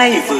life.